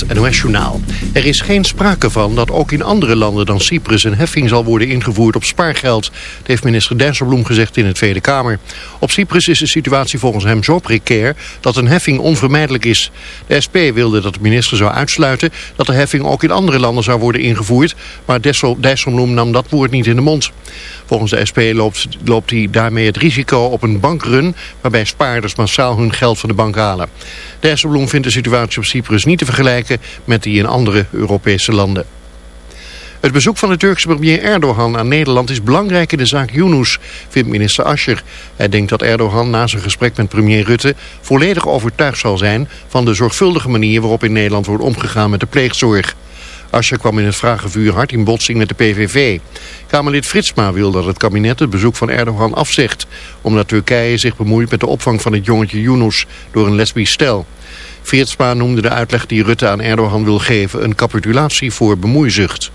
het NOS-journaal. Er is geen sprake van dat ook in andere landen dan Cyprus een heffing zal worden ingevoerd op spaargeld. Dat heeft minister Dijsselbloem gezegd in de Tweede Kamer. Op Cyprus is de situatie volgens hem zo precair dat een heffing onvermijdelijk is. De SP wilde dat de minister zou uitsluiten dat de heffing ook in andere landen zou worden ingevoerd. Maar Dijsselbloem nam dat woord niet in de mond. Volgens de SP loopt, loopt hij daarmee het risico op een bankrun waarbij spaarders massaal hun geld van de bank halen. Dijsselbloem vindt de situatie op Cyprus niet te vergelijken met die in andere Europese landen. Het bezoek van de Turkse premier Erdogan aan Nederland is belangrijk in de zaak Yunus, vindt minister Ascher. Hij denkt dat Erdogan na zijn gesprek met premier Rutte volledig overtuigd zal zijn van de zorgvuldige manier waarop in Nederland wordt omgegaan met de pleegzorg. Ascher kwam in het vragenvuur hard in botsing met de PVV. Kamerlid Fritsma wil dat het kabinet het bezoek van Erdogan afzegt... omdat Turkije zich bemoeit met de opvang van het jongetje Yunus door een lesbisch stel. Fritsma noemde de uitleg die Rutte aan Erdogan wil geven een capitulatie voor bemoeizucht.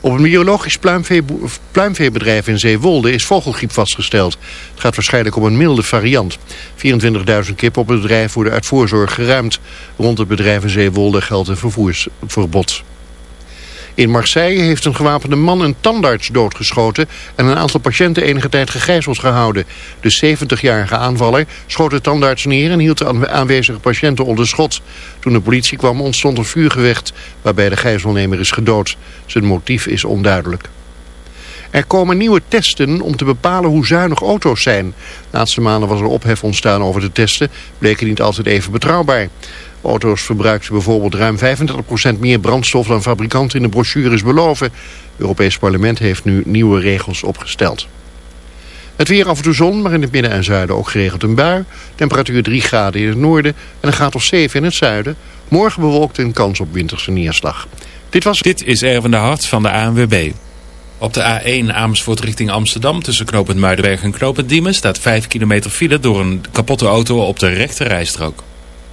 Op een biologisch pluimvee, pluimveebedrijf in Zeewolde is vogelgriep vastgesteld. Het gaat waarschijnlijk om een milde variant. 24.000 kippen op het bedrijf worden uit voorzorg geruimd. Rond het bedrijf in Zeewolde geldt een vervoersverbod. In Marseille heeft een gewapende man een tandarts doodgeschoten en een aantal patiënten enige tijd gegijzeld gehouden. De 70-jarige aanvaller schoot de tandarts neer en hield de aanwezige patiënten onder schot. Toen de politie kwam ontstond een vuurgevecht waarbij de gijzelnemer is gedood. Zijn motief is onduidelijk. Er komen nieuwe testen om te bepalen hoe zuinig auto's zijn. De laatste maanden was er ophef ontstaan over de testen, bleken niet altijd even betrouwbaar. Auto's verbruikten bijvoorbeeld ruim 35% meer brandstof dan fabrikanten in de brochures beloven. Het Europees Parlement heeft nu nieuwe regels opgesteld. Het weer af en toe zon, maar in het midden en zuiden ook geregeld een bui. Temperatuur 3 graden in het noorden en een graad of 7 in het zuiden. Morgen bewolkt en kans op winterse neerslag. Dit, was... Dit is Erwin de Hart van de ANWB. Op de A1 Amersfoort richting Amsterdam tussen knooppunt Muidenberg en knooppunt Diemen staat 5 kilometer file door een kapotte auto op de rechte rijstrook.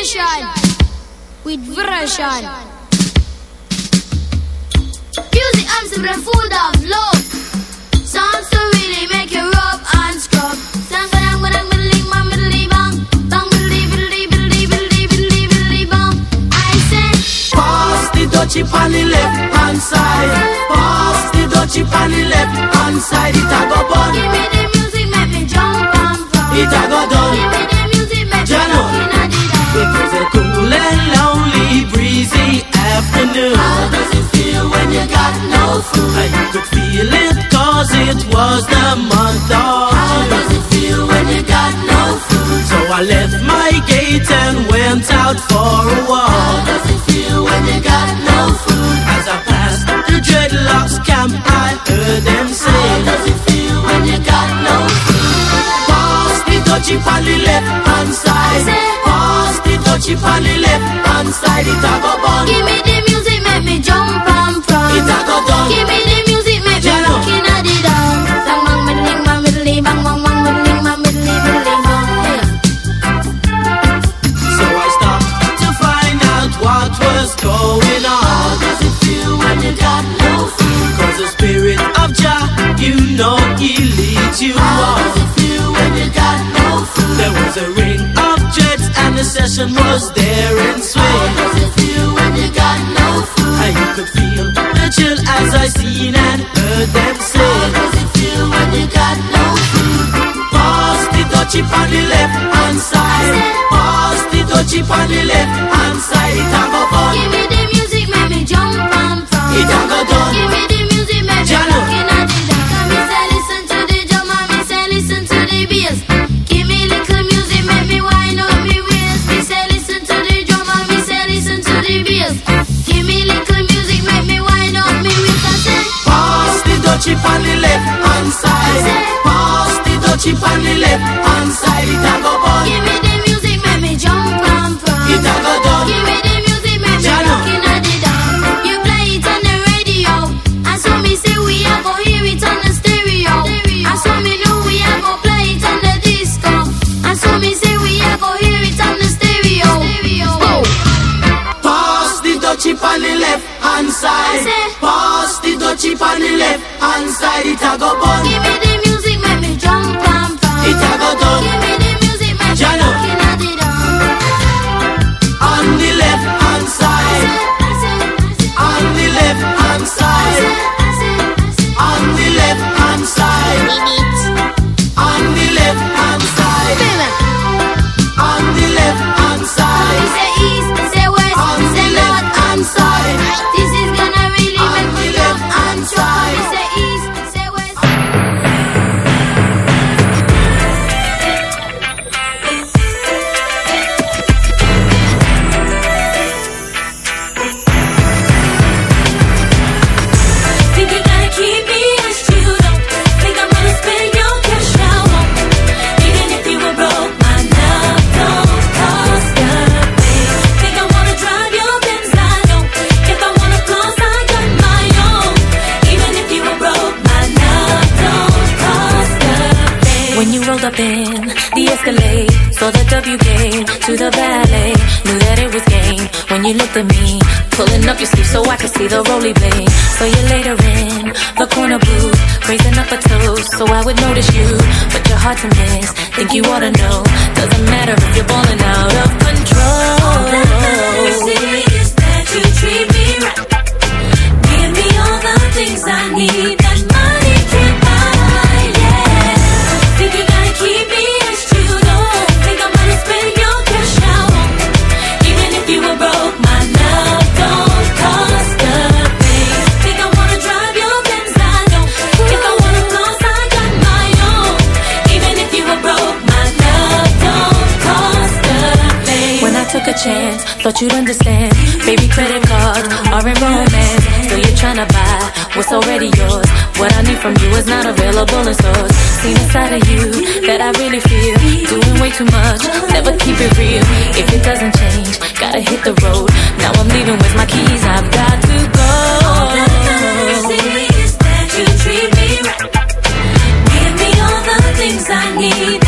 nation with version. Music I'm full of love. Songs to really make you rub and scrub. Sang ba dang ba dang biddly bang biddly bang. Bang biddly biddly biddly biddly biddly biddly bang. I say, Pass the dutchie on the left hand side. Pass the dutchie on the left hand side. It a go bun. give me the music, make me jump and from. It a go done. It was a cool and lonely, breezy afternoon. How does it feel when you got no food? I could feel it cause it was the month of How does it feel when you got no food? So I left my gate and went out for a walk. How does it feel when you got no food? As I passed the dreadlocks camp, I heard them say. How does it feel when you got no food? Pass the dutchie on the left hand side. Dutchie on the left hand side. It a go bun. Give me session was there How swing. does it feel when you got no food? And you could feel the chill as I seen and heard them say. How does it feel when you got no food? Pass the dutchie on the left hand side. Pass the dutchie on the left hand side. A go fun. Dutchie on the left hand side. Pass the dutchie on the 打工 would notice you. But you're hard to miss, think you ought to know. Doesn't matter if you're balling out of you'd understand. Baby, credit cards are in romance. So you're tryna buy what's already yours. What I need from you is not available in stores. Seen inside of you that I really feel. Doing way too much, never keep it real. If it doesn't change, gotta hit the road. Now I'm leaving with my keys, I've got to go. All that matters is that you treat me right. Give me all the things I need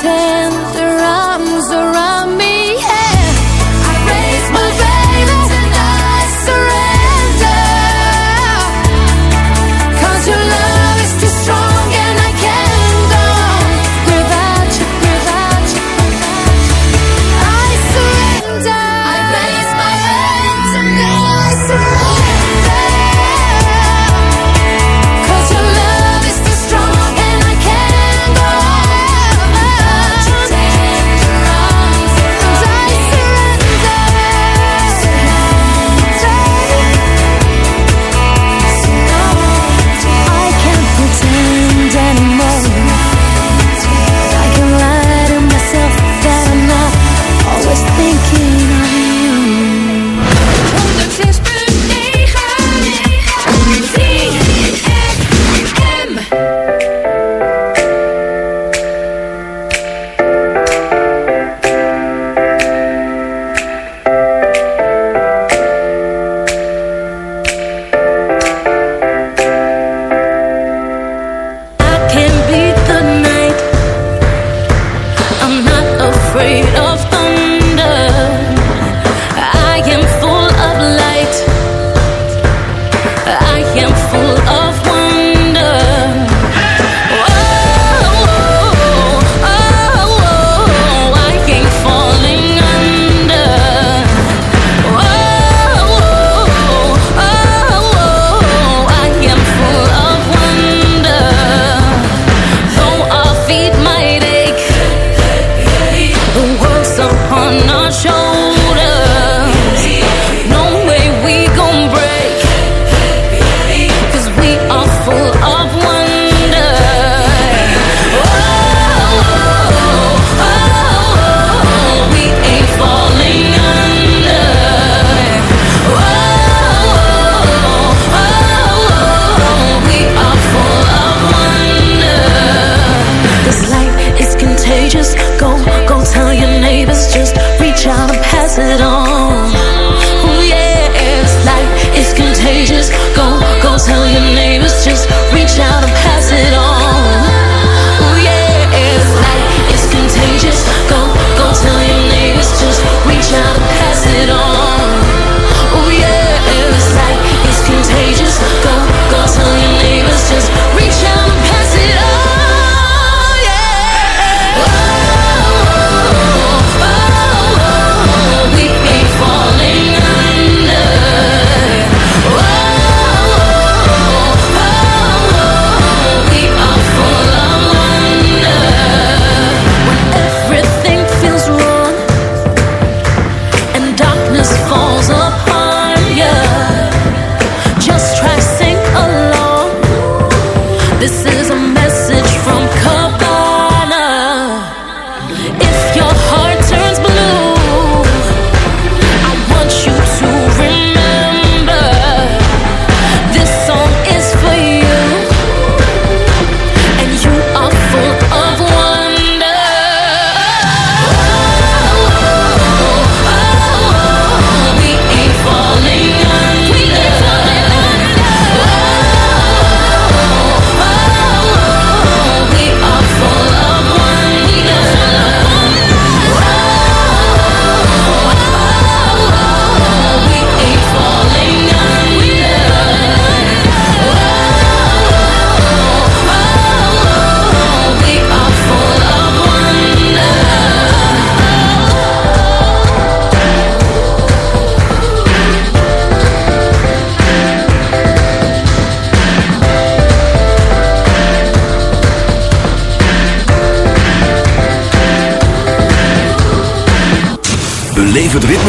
tell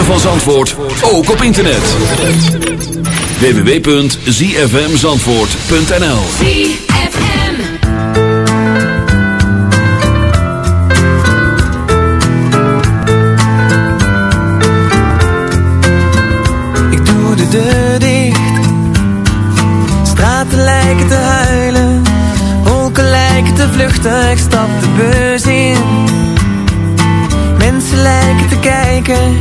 van Zandvoort ook op internet. www.zfmzandvoort.nl Ik doe de deur dicht. Straten lijken te huilen. Wolken lijken te vluchten. Ik stap de beurs in. Mensen lijken te kijken.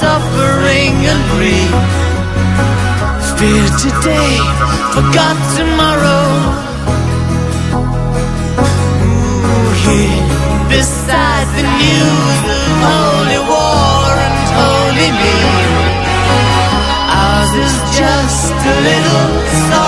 suffering and grief. Fear today, forgot tomorrow. Ooh, here, besides the news of holy war and holy me, ours is just a little sorrow.